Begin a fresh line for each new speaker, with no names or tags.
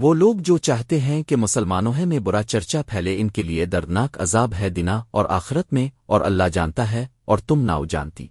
وہ لوگ جو چاہتے ہیں کہ مسلمانوں ہے میں برا چرچا پھیلے، ان کے لیے دردناک عذاب ہے دنا اور آخرت میں، اور اللہ جانتا ہے اور تم ناؤ جانتی۔